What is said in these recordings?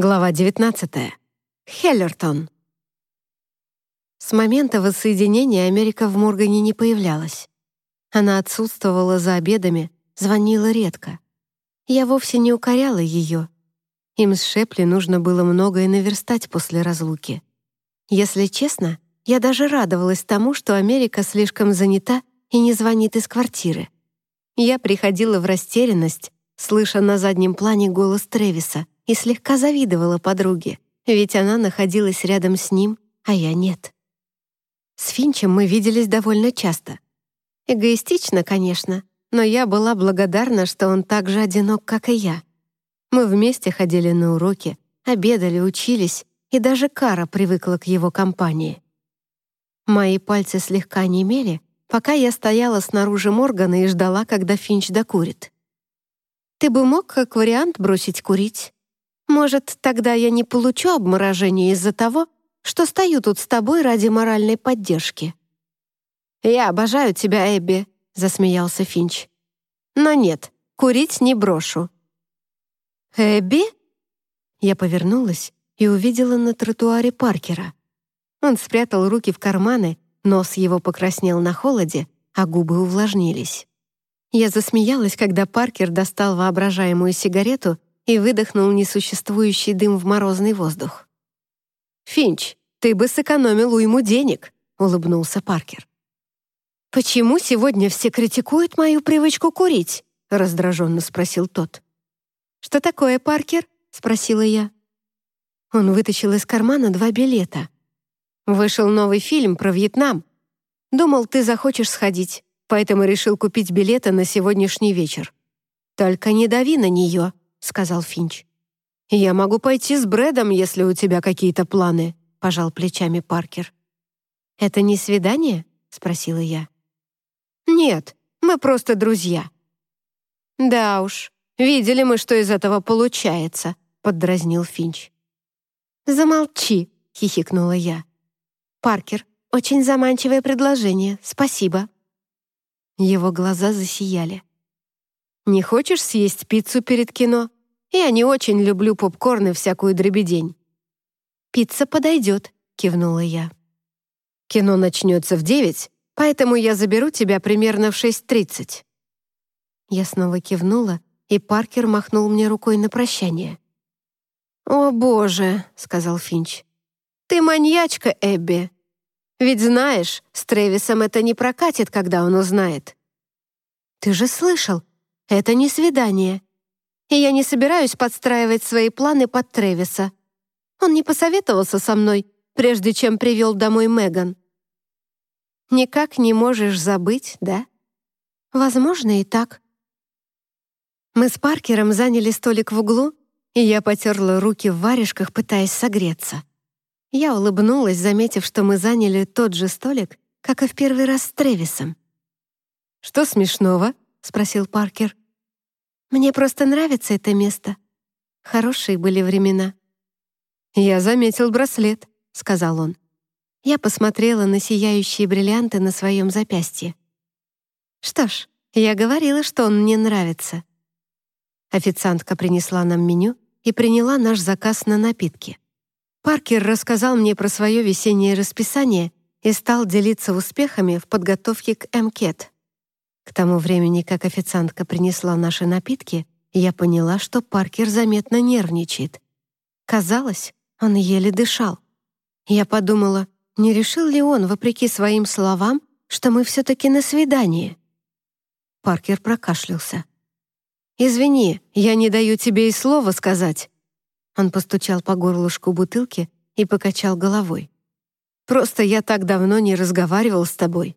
Глава 19. Хеллертон. С момента воссоединения Америка в Моргане не появлялась. Она отсутствовала за обедами, звонила редко. Я вовсе не укоряла ее. Им с Шепли нужно было многое наверстать после разлуки. Если честно, я даже радовалась тому, что Америка слишком занята и не звонит из квартиры. Я приходила в растерянность, слыша на заднем плане голос Тревиса — и слегка завидовала подруге, ведь она находилась рядом с ним, а я нет. С Финчем мы виделись довольно часто. Эгоистично, конечно, но я была благодарна, что он так же одинок, как и я. Мы вместе ходили на уроки, обедали, учились, и даже Кара привыкла к его компании. Мои пальцы слегка немели, пока я стояла снаружи Моргана и ждала, когда Финч докурит. «Ты бы мог, как вариант, бросить курить?» Может, тогда я не получу обморожение из-за того, что стою тут с тобой ради моральной поддержки». «Я обожаю тебя, Эбби», — засмеялся Финч. «Но нет, курить не брошу». «Эбби?» Я повернулась и увидела на тротуаре Паркера. Он спрятал руки в карманы, нос его покраснел на холоде, а губы увлажнились. Я засмеялась, когда Паркер достал воображаемую сигарету и выдохнул несуществующий дым в морозный воздух. «Финч, ты бы сэкономил уйму денег», — улыбнулся Паркер. «Почему сегодня все критикуют мою привычку курить?» — раздраженно спросил тот. «Что такое, Паркер?» — спросила я. Он вытащил из кармана два билета. «Вышел новый фильм про Вьетнам. Думал, ты захочешь сходить, поэтому решил купить билеты на сегодняшний вечер. Только не дави на нее», — сказал Финч. «Я могу пойти с Брэдом, если у тебя какие-то планы», — пожал плечами Паркер. «Это не свидание?» — спросила я. «Нет, мы просто друзья». «Да уж, видели мы, что из этого получается», — поддразнил Финч. «Замолчи», — хихикнула я. «Паркер, очень заманчивое предложение, спасибо». Его глаза засияли. «Не хочешь съесть пиццу перед кино? Я не очень люблю попкорн и всякую дребедень». «Пицца подойдет», — кивнула я. «Кино начнется в девять, поэтому я заберу тебя примерно в шесть тридцать». Я снова кивнула, и Паркер махнул мне рукой на прощание. «О, боже», — сказал Финч. «Ты маньячка, Эбби. Ведь знаешь, с Тревисом это не прокатит, когда он узнает». «Ты же слышал, это не свидание. И я не собираюсь подстраивать свои планы под Тревиса. Он не посоветовался со мной, прежде чем привел домой Меган. Никак не можешь забыть, да? Возможно, и так. Мы с Паркером заняли столик в углу, и я потерла руки в варежках, пытаясь согреться. Я улыбнулась, заметив, что мы заняли тот же столик, как и в первый раз с Тревисом. «Что смешного?» — спросил Паркер. «Мне просто нравится это место. Хорошие были времена». «Я заметил браслет», — сказал он. Я посмотрела на сияющие бриллианты на своем запястье. «Что ж, я говорила, что он мне нравится». Официантка принесла нам меню и приняла наш заказ на напитки. Паркер рассказал мне про свое весеннее расписание и стал делиться успехами в подготовке к МКЕТ. К тому времени, как официантка принесла наши напитки, я поняла, что Паркер заметно нервничает. Казалось, он еле дышал. Я подумала, не решил ли он, вопреки своим словам, что мы все-таки на свидании? Паркер прокашлялся. «Извини, я не даю тебе и слова сказать». Он постучал по горлышку бутылки и покачал головой. «Просто я так давно не разговаривал с тобой.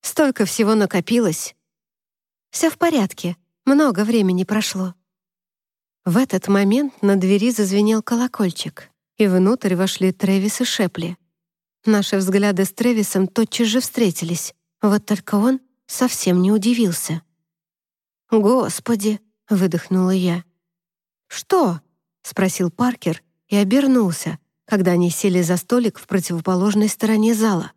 Столько всего накопилось. Все в порядке, много времени прошло». В этот момент на двери зазвенел колокольчик, и внутрь вошли Трэвис и Шепли. Наши взгляды с Трэвисом тотчас же встретились, вот только он совсем не удивился. «Господи!» — выдохнула я. «Что?» — спросил Паркер и обернулся, когда они сели за столик в противоположной стороне зала.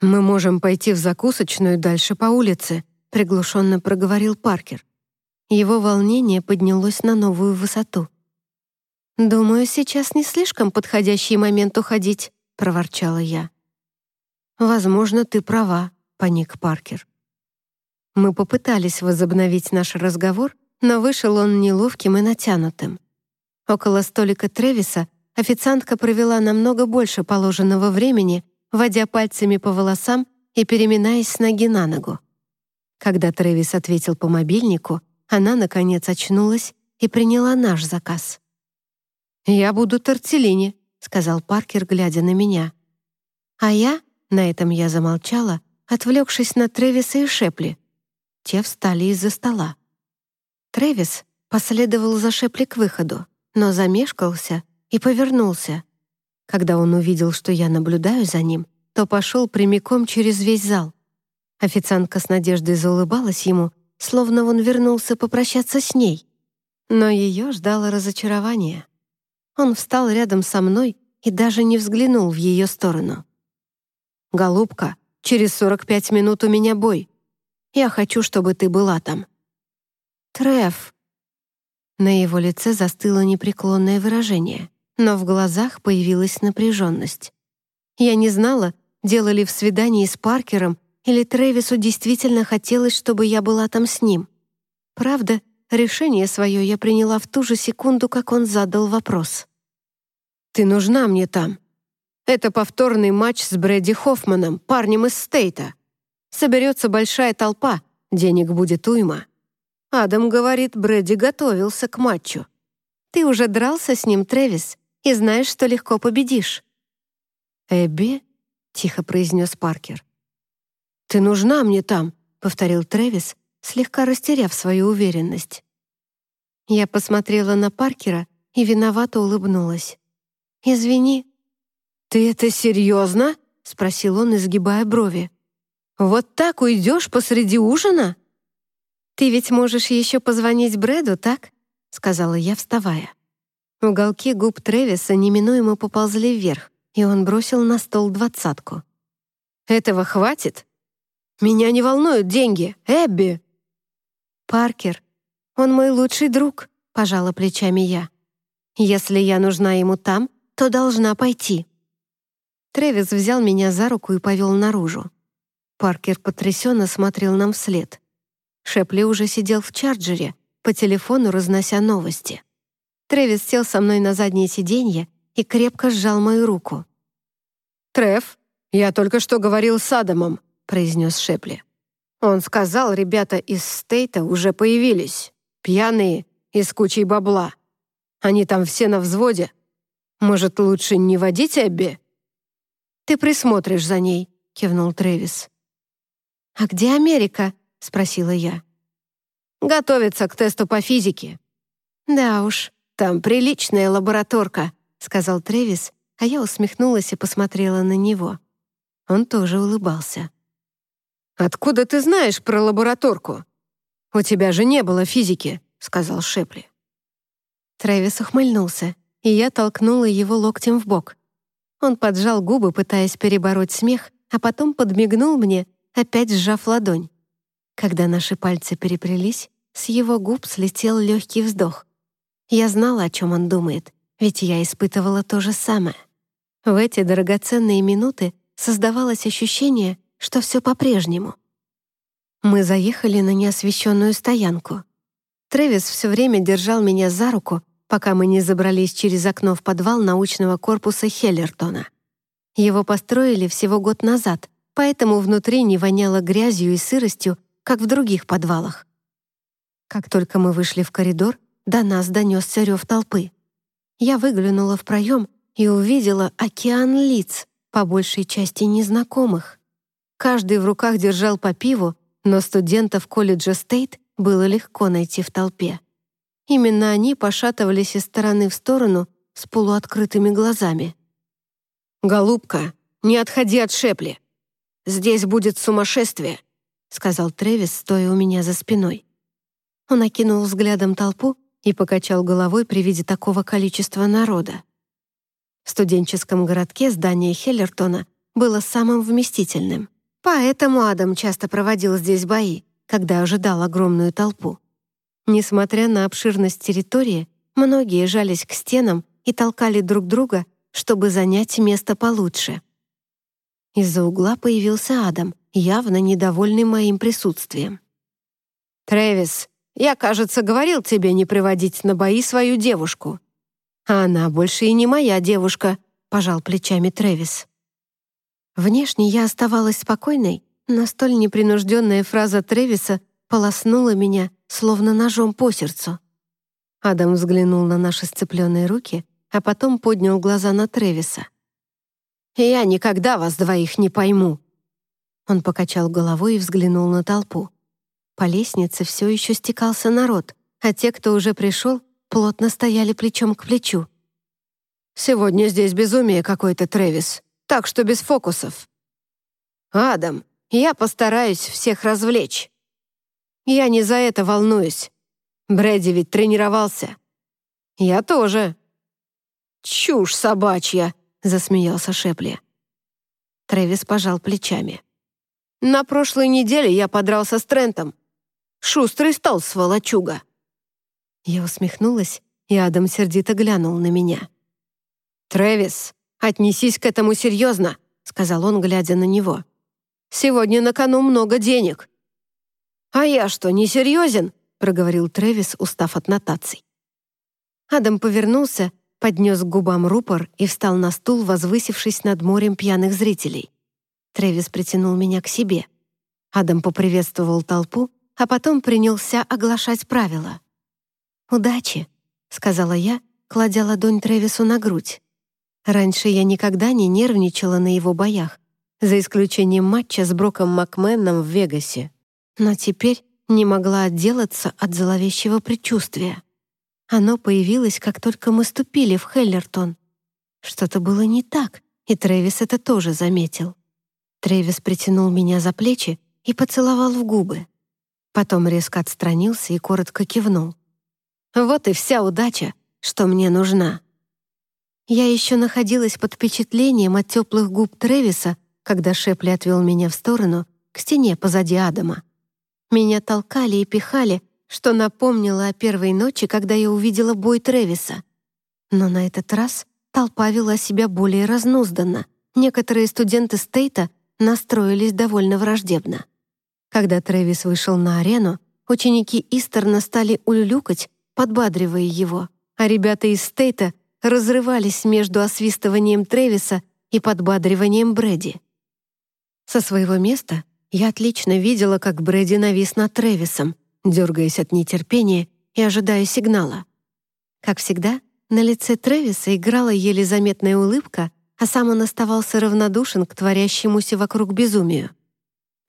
«Мы можем пойти в закусочную дальше по улице», приглушенно проговорил Паркер. Его волнение поднялось на новую высоту. «Думаю, сейчас не слишком подходящий момент уходить», — проворчала я. «Возможно, ты права», — паник Паркер. Мы попытались возобновить наш разговор, но вышел он неловким и натянутым. Около столика Тревиса официантка провела намного больше положенного времени, водя пальцами по волосам и переминаясь с ноги на ногу. Когда Трэвис ответил по мобильнику, она, наконец, очнулась и приняла наш заказ. «Я буду тортеллини», — сказал Паркер, глядя на меня. А я, на этом я замолчала, отвлекшись на Трэвиса и Шепли. Те встали из-за стола. Трэвис последовал за Шепли к выходу, но замешкался и повернулся. Когда он увидел, что я наблюдаю за ним, то пошел прямиком через весь зал. Официантка с надеждой заулыбалась ему, словно он вернулся попрощаться с ней. Но ее ждало разочарование. Он встал рядом со мной и даже не взглянул в ее сторону. «Голубка, через 45 минут у меня бой. Я хочу, чтобы ты была там». «Треф». На его лице застыло непреклонное выражение, но в глазах появилась напряженность. Я не знала, делали в свидании с Паркером, или Трэвису действительно хотелось, чтобы я была там с ним. Правда, решение свое я приняла в ту же секунду, как он задал вопрос. «Ты нужна мне там. Это повторный матч с Брэди Хоффманом, парнем из Стейта. Соберется большая толпа, денег будет уйма». Адам говорит, Брэди готовился к матчу. «Ты уже дрался с ним, Трэвис, и знаешь, что легко победишь». «Эбби?» тихо произнес Паркер. «Ты нужна мне там», — повторил Трэвис, слегка растеряв свою уверенность. Я посмотрела на Паркера и виновато улыбнулась. «Извини». «Ты это серьезно?» — спросил он, изгибая брови. «Вот так уйдешь посреди ужина?» «Ты ведь можешь еще позвонить Брэду, так?» — сказала я, вставая. Уголки губ Трэвиса неминуемо поползли вверх и он бросил на стол двадцатку. «Этого хватит? Меня не волнуют деньги, Эбби!» «Паркер, он мой лучший друг», — пожала плечами я. «Если я нужна ему там, то должна пойти». Тревис взял меня за руку и повел наружу. Паркер потрясенно смотрел нам вслед. Шепли уже сидел в чарджере, по телефону разнося новости. Тревис сел со мной на заднее сиденье и крепко сжал мою руку. «Треф, я только что говорил с Адамом», — произнес Шепли. «Он сказал, ребята из Стейта уже появились, пьяные и с кучей бабла. Они там все на взводе. Может, лучше не водить Эбби?» «Ты присмотришь за ней», — кивнул Трэвис. «А где Америка?» — спросила я. «Готовится к тесту по физике». «Да уж, там приличная лабораторка», — сказал Тревис, а я усмехнулась и посмотрела на него. Он тоже улыбался. «Откуда ты знаешь про лабораторку? У тебя же не было физики», — сказал Шепли. Трэвис ухмыльнулся, и я толкнула его локтем в бок. Он поджал губы, пытаясь перебороть смех, а потом подмигнул мне, опять сжав ладонь. Когда наши пальцы переплелись, с его губ слетел легкий вздох. Я знала, о чем он думает, ведь я испытывала то же самое. В эти драгоценные минуты создавалось ощущение, что все по-прежнему. Мы заехали на неосвещенную стоянку. Трэвис все время держал меня за руку, пока мы не забрались через окно в подвал научного корпуса Хеллертона. Его построили всего год назад, поэтому внутри не воняло грязью и сыростью, как в других подвалах. Как только мы вышли в коридор, до нас донесся рев толпы. Я выглянула в проем и увидела океан лиц, по большей части незнакомых. Каждый в руках держал по пиву, но студентов колледжа Стейт было легко найти в толпе. Именно они пошатывались из стороны в сторону с полуоткрытыми глазами. «Голубка, не отходи от Шепли. Здесь будет сумасшествие», — сказал Тревис, стоя у меня за спиной. Он окинул взглядом толпу и покачал головой при виде такого количества народа. В студенческом городке здание Хеллертона было самым вместительным. Поэтому Адам часто проводил здесь бои, когда ожидал огромную толпу. Несмотря на обширность территории, Многие жались к стенам и толкали друг друга, чтобы занять место получше. Из-за угла появился Адам, явно недовольный моим присутствием. «Трэвис, я, кажется, говорил тебе не приводить на бои свою девушку». «А она больше и не моя девушка», — пожал плечами Трэвис. Внешне я оставалась спокойной, но столь непринужденная фраза Трэвиса полоснула меня, словно ножом по сердцу. Адам взглянул на наши сцепленные руки, а потом поднял глаза на Трэвиса. «Я никогда вас двоих не пойму!» Он покачал головой и взглянул на толпу. По лестнице все еще стекался народ, а те, кто уже пришел, плотно стояли плечом к плечу. «Сегодня здесь безумие какое-то, Трэвис, так что без фокусов». «Адам, я постараюсь всех развлечь». «Я не за это волнуюсь. Брэди ведь тренировался». «Я тоже». «Чушь собачья», — засмеялся Шепли. Трэвис пожал плечами. «На прошлой неделе я подрался с Трентом. Шустрый стал, сволочуга». Я усмехнулась, и Адам сердито глянул на меня. «Трэвис, отнесись к этому серьезно», — сказал он, глядя на него. «Сегодня на кону много денег». «А я что, не серьезен?» — проговорил Трэвис, устав от нотаций. Адам повернулся, поднес к губам рупор и встал на стул, возвысившись над морем пьяных зрителей. Трэвис притянул меня к себе. Адам поприветствовал толпу, а потом принялся оглашать правила. «Удачи», — сказала я, кладя ладонь Трэвису на грудь. Раньше я никогда не нервничала на его боях, за исключением матча с Броком Макменом в Вегасе. Но теперь не могла отделаться от зловещего предчувствия. Оно появилось, как только мы ступили в Хеллертон. Что-то было не так, и Трэвис это тоже заметил. Трэвис притянул меня за плечи и поцеловал в губы. Потом резко отстранился и коротко кивнул. «Вот и вся удача, что мне нужна». Я еще находилась под впечатлением от теплых губ Трэвиса, когда Шепли отвел меня в сторону, к стене позади Адама. Меня толкали и пихали, что напомнило о первой ночи, когда я увидела бой Трэвиса. Но на этот раз толпа вела себя более разнузданно. Некоторые студенты Стейта настроились довольно враждебно. Когда Трэвис вышел на арену, ученики Истерна стали улюлюкать, подбадривая его, а ребята из Стейта разрывались между освистыванием Трэвиса и подбадриванием Брэди. Со своего места я отлично видела, как Брэди навис над Трэвисом, дергаясь от нетерпения и ожидая сигнала. Как всегда, на лице Трэвиса играла еле заметная улыбка, а сам он оставался равнодушен к творящемуся вокруг безумию.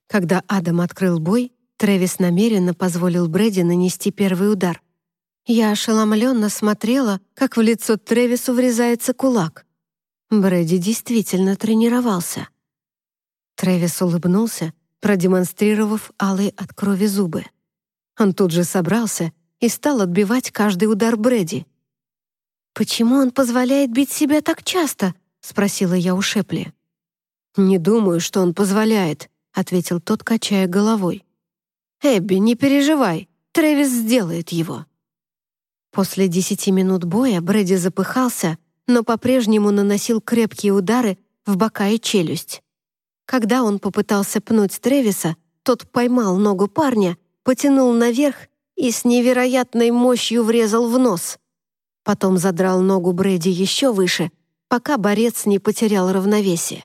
Когда Адам открыл бой, Трэвис намеренно позволил Брэди нанести первый удар. Я ошеломленно смотрела, как в лицо Трэвису врезается кулак. Брэди действительно тренировался. Трэвис улыбнулся, продемонстрировав алые от крови зубы. Он тут же собрался и стал отбивать каждый удар Брэди. «Почему он позволяет бить себя так часто?» — спросила я у Шепли. «Не думаю, что он позволяет», ответил тот, качая головой. «Эбби, не переживай, Трэвис сделает его». После десяти минут боя Брэди запыхался, но по-прежнему наносил крепкие удары в бока и челюсть. Когда он попытался пнуть Трэвиса, тот поймал ногу парня, потянул наверх и с невероятной мощью врезал в нос. Потом задрал ногу Брэди еще выше, пока борец не потерял равновесие.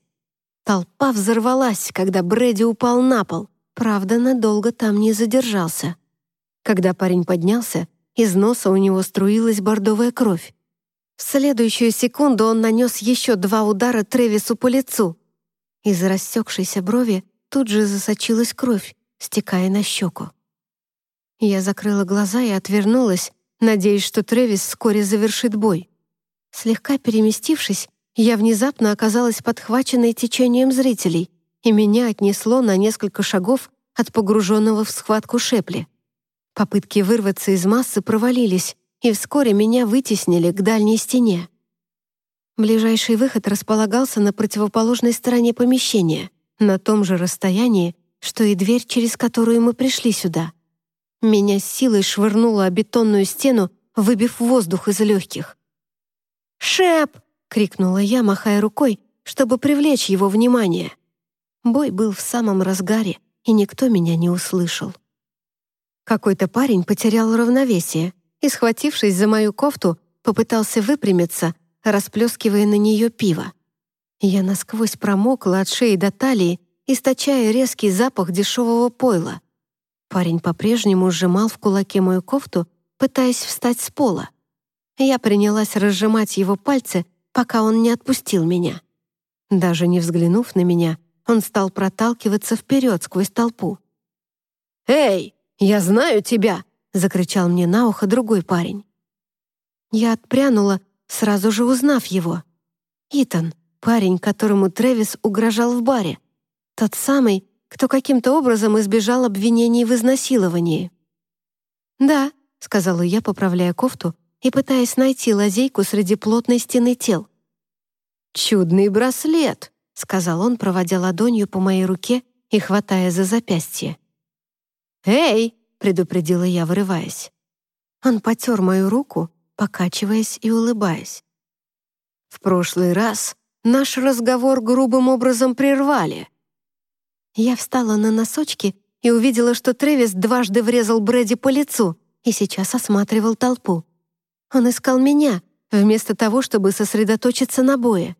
Толпа взорвалась, когда Брэди упал на пол. Правда, надолго там не задержался. Когда парень поднялся, из носа у него струилась бордовая кровь. В следующую секунду он нанес еще два удара Тревису по лицу. Из рассекшейся брови тут же засочилась кровь, стекая на щеку. Я закрыла глаза и отвернулась, надеясь, что Тревис вскоре завершит бой. Слегка переместившись, я внезапно оказалась подхваченной течением зрителей, и меня отнесло на несколько шагов от погруженного в схватку Шепли. Попытки вырваться из массы провалились, и вскоре меня вытеснили к дальней стене. Ближайший выход располагался на противоположной стороне помещения, на том же расстоянии, что и дверь, через которую мы пришли сюда. Меня с силой швырнуло о бетонную стену выбив воздух из легких. «Шеп!» — крикнула я, махая рукой, чтобы привлечь его внимание. Бой был в самом разгаре, и никто меня не услышал. Какой-то парень потерял равновесие и, схватившись за мою кофту, попытался выпрямиться, расплескивая на нее пиво. Я насквозь промокла от шеи до талии, источая резкий запах дешевого пойла. Парень по-прежнему сжимал в кулаке мою кофту, пытаясь встать с пола. Я принялась разжимать его пальцы, пока он не отпустил меня. Даже не взглянув на меня, он стал проталкиваться вперед сквозь толпу. «Эй, я знаю тебя!» — закричал мне на ухо другой парень. Я отпрянула, сразу же узнав его. Итан, парень, которому Трэвис угрожал в баре. Тот самый, кто каким-то образом избежал обвинений в изнасиловании. «Да», — сказала я, поправляя кофту и пытаясь найти лазейку среди плотной стены тел. «Чудный браслет», — сказал он, проводя ладонью по моей руке и хватая за запястье. «Эй!» — предупредила я, вырываясь. Он потер мою руку, покачиваясь и улыбаясь. «В прошлый раз наш разговор грубым образом прервали». Я встала на носочки и увидела, что Трэвис дважды врезал Брэди по лицу и сейчас осматривал толпу. Он искал меня, вместо того, чтобы сосредоточиться на бое.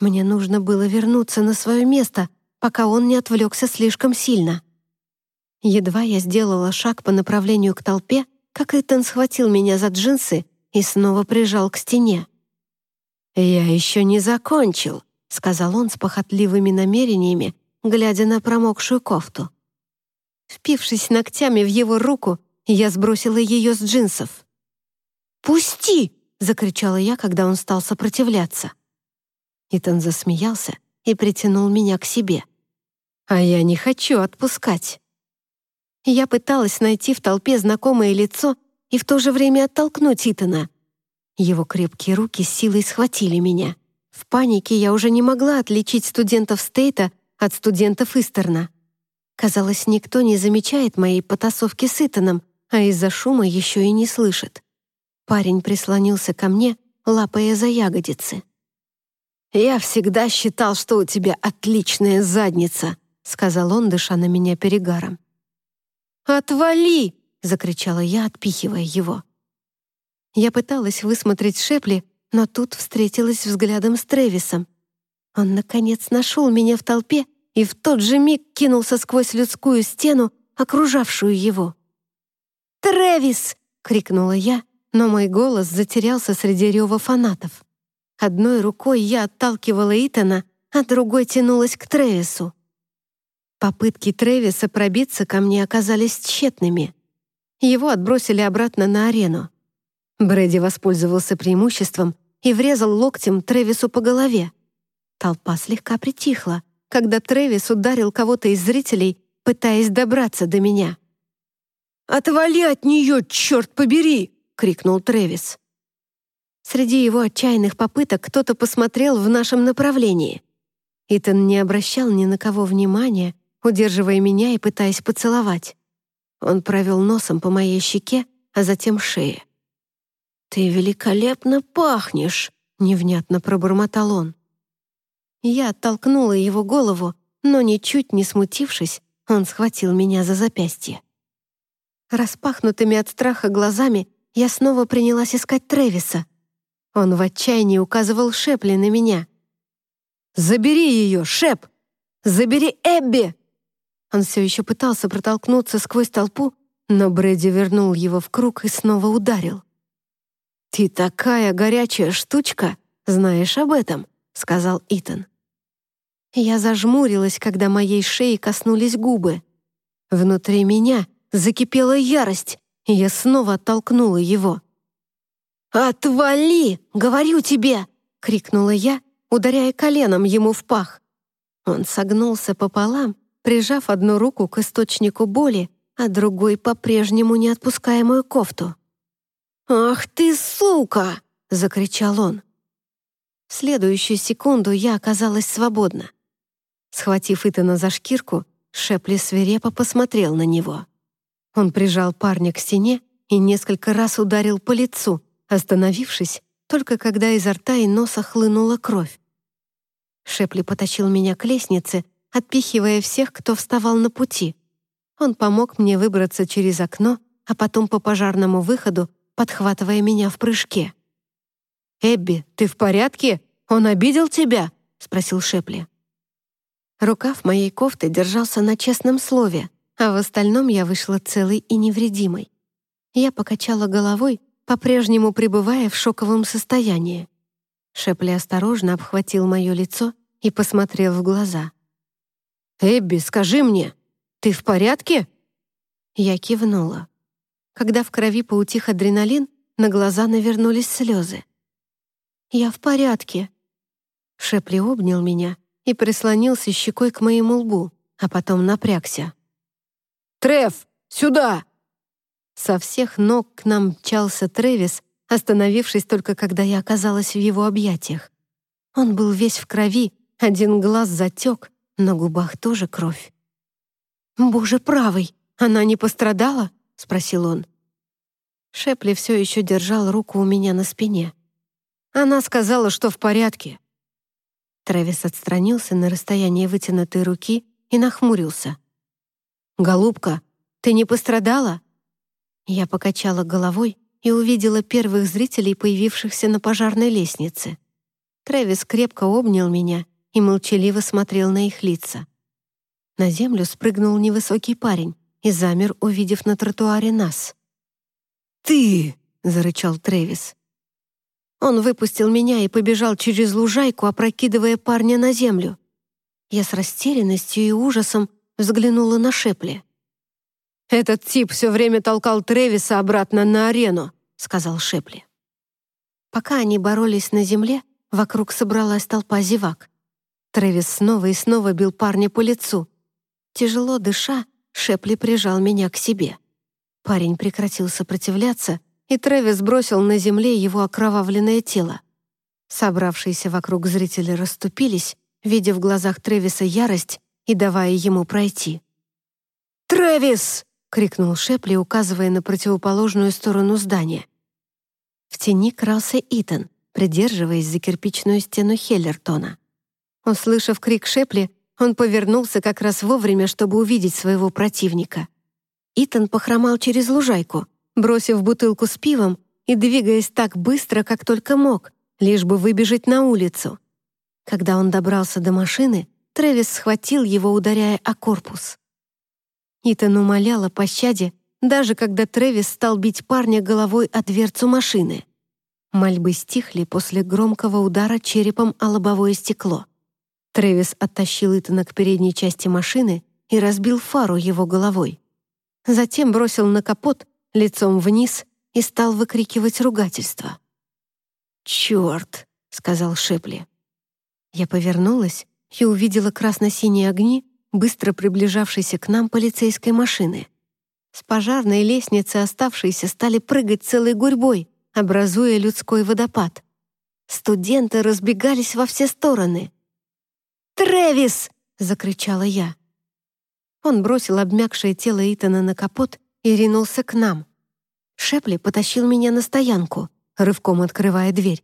Мне нужно было вернуться на свое место, пока он не отвлекся слишком сильно. Едва я сделала шаг по направлению к толпе, как Итан схватил меня за джинсы и снова прижал к стене. «Я еще не закончил», — сказал он с похотливыми намерениями, глядя на промокшую кофту. Впившись ногтями в его руку, я сбросила ее с джинсов. «Пусти!» — закричала я, когда он стал сопротивляться. Итан засмеялся и притянул меня к себе. «А я не хочу отпускать». Я пыталась найти в толпе знакомое лицо и в то же время оттолкнуть Итана. Его крепкие руки с силой схватили меня. В панике я уже не могла отличить студентов Стейта от студентов Истерна. Казалось, никто не замечает моей потасовки с Итаном, а из-за шума еще и не слышит. Парень прислонился ко мне, лапая за ягодицы. «Я всегда считал, что у тебя отличная задница», — сказал он, дыша на меня перегаром. «Отвали!» — закричала я, отпихивая его. Я пыталась высмотреть Шепли, но тут встретилась взглядом с Тревисом. Он, наконец, нашел меня в толпе и в тот же миг кинулся сквозь людскую стену, окружавшую его. «Трэвис!» — крикнула я, но мой голос затерялся среди рева фанатов. Одной рукой я отталкивала Итана, а другой тянулась к Трэвису. Попытки Трэвиса пробиться ко мне оказались тщетными. Его отбросили обратно на арену. Брэди воспользовался преимуществом и врезал локтем Трэвису по голове. Толпа слегка притихла, когда Трэвис ударил кого-то из зрителей, пытаясь добраться до меня. «Отвали от нее, черт побери!» — крикнул Трэвис. Среди его отчаянных попыток кто-то посмотрел в нашем направлении. Итан не обращал ни на кого внимания, удерживая меня и пытаясь поцеловать. Он провел носом по моей щеке, а затем шее. «Ты великолепно пахнешь!» — невнятно пробормотал он. Я оттолкнула его голову, но, ничуть не смутившись, он схватил меня за запястье. Распахнутыми от страха глазами я снова принялась искать Трэвиса. Он в отчаянии указывал Шепли на меня. «Забери ее, Шеп! Забери Эбби!» Он все еще пытался протолкнуться сквозь толпу, но Брэди вернул его в круг и снова ударил. «Ты такая горячая штучка, знаешь об этом», — сказал Итан. Я зажмурилась, когда моей шеи коснулись губы. Внутри меня закипела ярость, и я снова оттолкнула его. «Отвали! Говорю тебе!» — крикнула я, ударяя коленом ему в пах. Он согнулся пополам, прижав одну руку к источнику боли, а другой по-прежнему не отпуская мою кофту. «Ах ты, сука!» — закричал он. В следующую секунду я оказалась свободна. Схватив Итана за шкирку, Шепли свирепо посмотрел на него. Он прижал парня к стене и несколько раз ударил по лицу, остановившись только когда изо рта и носа хлынула кровь. Шепли потащил меня к лестнице, отпихивая всех, кто вставал на пути. Он помог мне выбраться через окно, а потом по пожарному выходу, подхватывая меня в прыжке. «Эбби, ты в порядке? Он обидел тебя?» — спросил Шепли. Рукав моей кофты держался на честном слове, а в остальном я вышла целой и невредимой. Я покачала головой, по-прежнему пребывая в шоковом состоянии. Шепли осторожно обхватил мое лицо и посмотрел в глаза. «Эбби, скажи мне, ты в порядке?» Я кивнула. Когда в крови поутих адреналин, на глаза навернулись слезы. «Я в порядке». Шепли обнял меня и прислонился щекой к моему лбу, а потом напрягся. «Треф, сюда!» Со всех ног к нам мчался Трэвис, остановившись только когда я оказалась в его объятиях. Он был весь в крови, один глаз затек, на губах тоже кровь. «Боже правый, она не пострадала?» — спросил он. Шепли все еще держал руку у меня на спине. Она сказала, что в порядке. Трэвис отстранился на расстояние вытянутой руки и нахмурился. «Голубка, ты не пострадала?» Я покачала головой и увидела первых зрителей, появившихся на пожарной лестнице. Трэвис крепко обнял меня и молчаливо смотрел на их лица. На землю спрыгнул невысокий парень и замер, увидев на тротуаре нас. «Ты!» — зарычал Трэвис. Он выпустил меня и побежал через лужайку, опрокидывая парня на землю. Я с растерянностью и ужасом взглянула на Шепли. «Этот тип все время толкал Тревиса обратно на арену», — сказал Шепли. Пока они боролись на земле, вокруг собралась толпа зевак. Тревис снова и снова бил парня по лицу. Тяжело дыша, Шепли прижал меня к себе. Парень прекратил сопротивляться, и Тревис бросил на земле его окровавленное тело. Собравшиеся вокруг зрители расступились, видя в глазах Тревиса ярость и давая ему пройти. «Трэвис!» — крикнул Шепли, указывая на противоположную сторону здания. В тени крался Итан, придерживаясь за кирпичную стену Хеллертона. Услышав крик Шепли, он повернулся как раз вовремя, чтобы увидеть своего противника. Итан похромал через лужайку, бросив бутылку с пивом и двигаясь так быстро, как только мог, лишь бы выбежать на улицу. Когда он добрался до машины, Трэвис схватил его, ударяя о корпус. Итан умолял о пощаде, даже когда Трэвис стал бить парня головой о дверцу машины. Мольбы стихли после громкого удара черепом о лобовое стекло. Трэвис оттащил Итана к передней части машины и разбил фару его головой. Затем бросил на капот лицом вниз и стал выкрикивать ругательство. «Черт!» — сказал Шепли. Я повернулась и увидела красно-синие огни быстро приближавшейся к нам полицейской машины. С пожарной лестницы оставшиеся стали прыгать целой гурьбой, образуя людской водопад. Студенты разбегались во все стороны. «Трэвис!» — закричала я. Он бросил обмякшее тело Итана на капот и ринулся к нам. Шепли потащил меня на стоянку, рывком открывая дверь.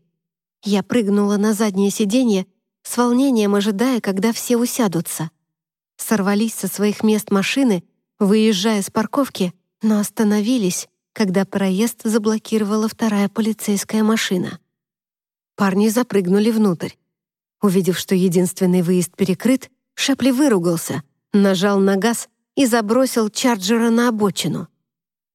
Я прыгнула на заднее сиденье, с волнением ожидая, когда все усядутся сорвались со своих мест машины, выезжая с парковки, но остановились, когда проезд заблокировала вторая полицейская машина. Парни запрыгнули внутрь. Увидев, что единственный выезд перекрыт, Шепли выругался, нажал на газ и забросил Чарджера на обочину.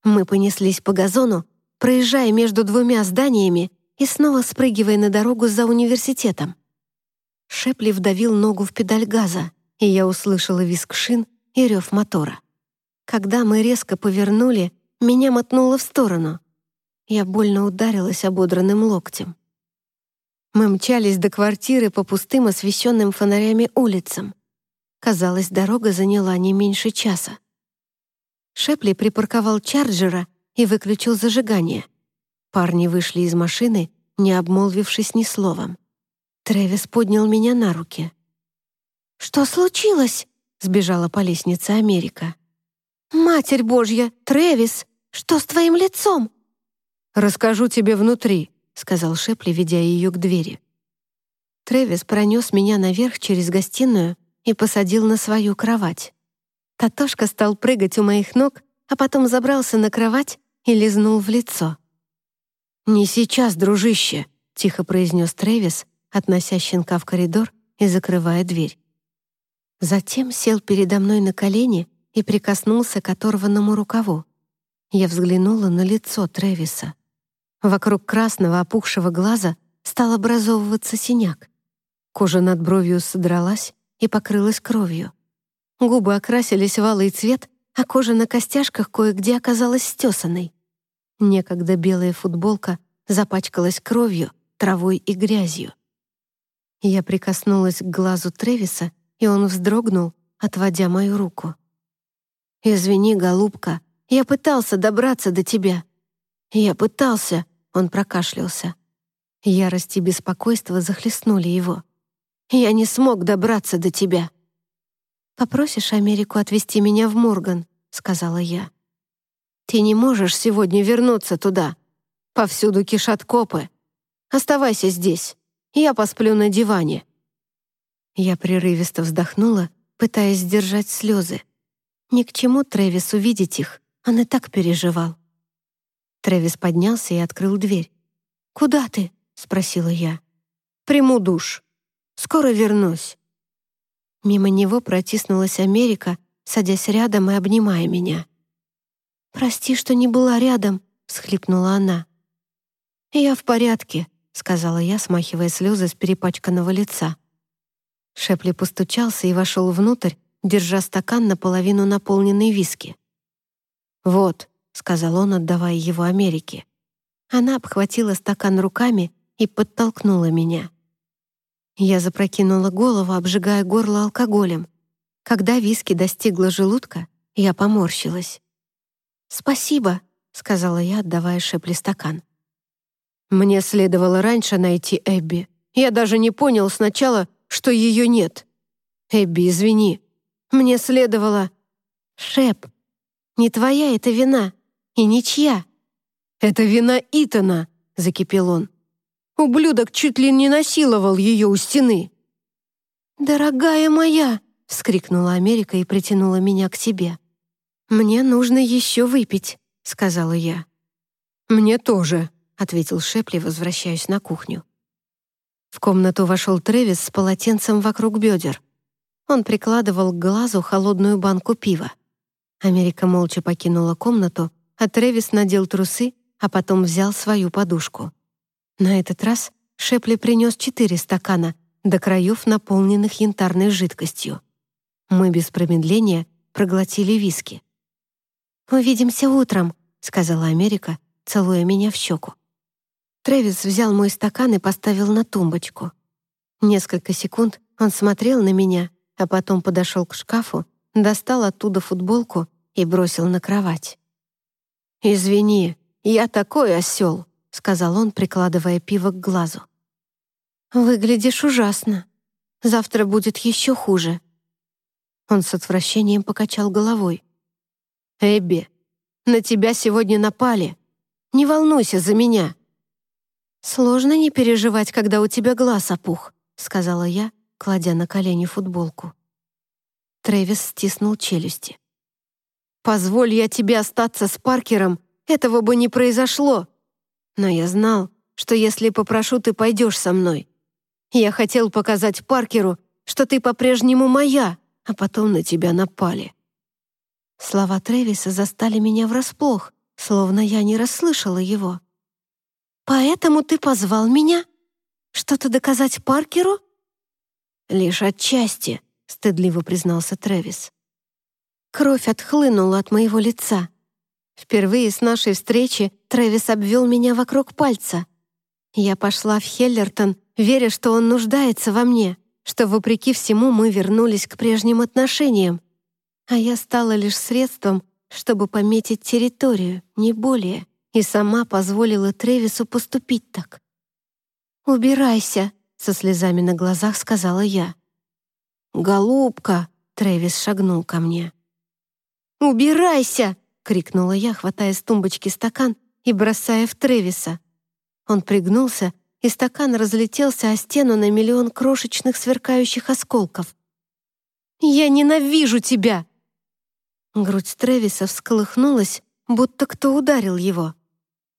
Мы понеслись по газону, проезжая между двумя зданиями и снова спрыгивая на дорогу за университетом. Шепли вдавил ногу в педаль газа и я услышала визг шин и рев мотора. Когда мы резко повернули, меня мотнуло в сторону. Я больно ударилась ободранным локтем. Мы мчались до квартиры по пустым освещенным фонарями улицам. Казалось, дорога заняла не меньше часа. Шепли припарковал Чарджера и выключил зажигание. Парни вышли из машины, не обмолвившись ни словом. Трэвис поднял меня на руки. «Что случилось?» — сбежала по лестнице Америка. «Матерь Божья, Трэвис, Что с твоим лицом?» «Расскажу тебе внутри», — сказал Шепли, ведя ее к двери. Трэвис пронес меня наверх через гостиную и посадил на свою кровать. Татошка стал прыгать у моих ног, а потом забрался на кровать и лизнул в лицо. «Не сейчас, дружище», — тихо произнес Трэвис, относя щенка в коридор и закрывая дверь. Затем сел передо мной на колени и прикоснулся к оторванному рукаву. Я взглянула на лицо Трэвиса. Вокруг красного опухшего глаза стал образовываться синяк. Кожа над бровью содралась и покрылась кровью. Губы окрасились в алый цвет, а кожа на костяшках кое-где оказалась стесанной. Некогда белая футболка запачкалась кровью, травой и грязью. Я прикоснулась к глазу Тревиса, и он вздрогнул, отводя мою руку. «Извини, голубка, я пытался добраться до тебя». «Я пытался», — он прокашлялся. Ярость и беспокойство захлестнули его. «Я не смог добраться до тебя». «Попросишь Америку отвезти меня в Морган?» — сказала я. «Ты не можешь сегодня вернуться туда. Повсюду кишат копы. Оставайся здесь. Я посплю на диване». Я прерывисто вздохнула, пытаясь сдержать слезы. Ни к чему Трэвис увидеть их, он и так переживал. Трэвис поднялся и открыл дверь. «Куда ты?» — спросила я. «Приму душ. Скоро вернусь». Мимо него протиснулась Америка, садясь рядом и обнимая меня. «Прости, что не была рядом», — всхлипнула она. «Я в порядке», — сказала я, смахивая слезы с перепачканного лица. Шепли постучался и вошел внутрь, держа стакан наполовину наполненный виски. «Вот», — сказал он, отдавая его Америке. Она обхватила стакан руками и подтолкнула меня. Я запрокинула голову, обжигая горло алкоголем. Когда виски достигла желудка, я поморщилась. «Спасибо», — сказала я, отдавая Шепли стакан. «Мне следовало раньше найти Эбби. Я даже не понял сначала, что ее нет. Эбби, извини. Мне следовало...» «Шеп, не твоя это вина и ничья». «Это вина Итана», — закипел он. «Ублюдок чуть ли не насиловал ее у стены». «Дорогая моя!» — вскрикнула Америка и притянула меня к себе. «Мне нужно еще выпить», — сказала я. «Мне тоже», — ответил Шепли, возвращаясь на кухню. В комнату вошел Трэвис с полотенцем вокруг бедер. Он прикладывал к глазу холодную банку пива. Америка молча покинула комнату, а Трэвис надел трусы, а потом взял свою подушку. На этот раз Шепли принес четыре стакана, до краев наполненных янтарной жидкостью. Мы без промедления проглотили виски. «Увидимся утром», — сказала Америка, целуя меня в щеку. Трэвис взял мой стакан и поставил на тумбочку. Несколько секунд он смотрел на меня, а потом подошел к шкафу, достал оттуда футболку и бросил на кровать. «Извини, я такой осел», — сказал он, прикладывая пиво к глазу. «Выглядишь ужасно. Завтра будет еще хуже». Он с отвращением покачал головой. «Эбби, на тебя сегодня напали. Не волнуйся за меня». «Сложно не переживать, когда у тебя глаз опух», — сказала я, кладя на колени футболку. Трэвис стиснул челюсти. «Позволь я тебе остаться с Паркером, этого бы не произошло. Но я знал, что если попрошу, ты пойдешь со мной. Я хотел показать Паркеру, что ты по-прежнему моя, а потом на тебя напали». Слова Трэвиса застали меня врасплох, словно я не расслышала его. «Поэтому ты позвал меня? Что-то доказать Паркеру?» «Лишь отчасти», — стыдливо признался Трэвис. Кровь отхлынула от моего лица. Впервые с нашей встречи Трэвис обвел меня вокруг пальца. Я пошла в Хеллертон, веря, что он нуждается во мне, что, вопреки всему, мы вернулись к прежним отношениям а я стала лишь средством, чтобы пометить территорию, не более, и сама позволила Тревису поступить так. «Убирайся», — со слезами на глазах сказала я. «Голубка», — Тревис шагнул ко мне. «Убирайся!» — крикнула я, хватая с тумбочки стакан и бросая в Тревиса. Он пригнулся, и стакан разлетелся о стену на миллион крошечных сверкающих осколков. «Я ненавижу тебя!» Грудь Тревиса всколыхнулась, будто кто ударил его.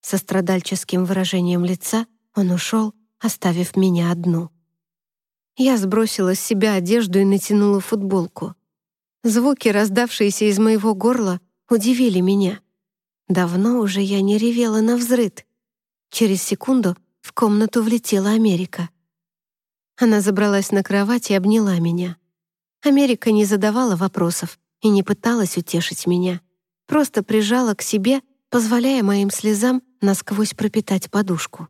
Со страдальческим выражением лица он ушел, оставив меня одну. Я сбросила с себя одежду и натянула футболку. Звуки, раздавшиеся из моего горла, удивили меня. Давно уже я не ревела на взрыд. Через секунду в комнату влетела Америка. Она забралась на кровать и обняла меня. Америка не задавала вопросов и не пыталась утешить меня. Просто прижала к себе, позволяя моим слезам насквозь пропитать подушку.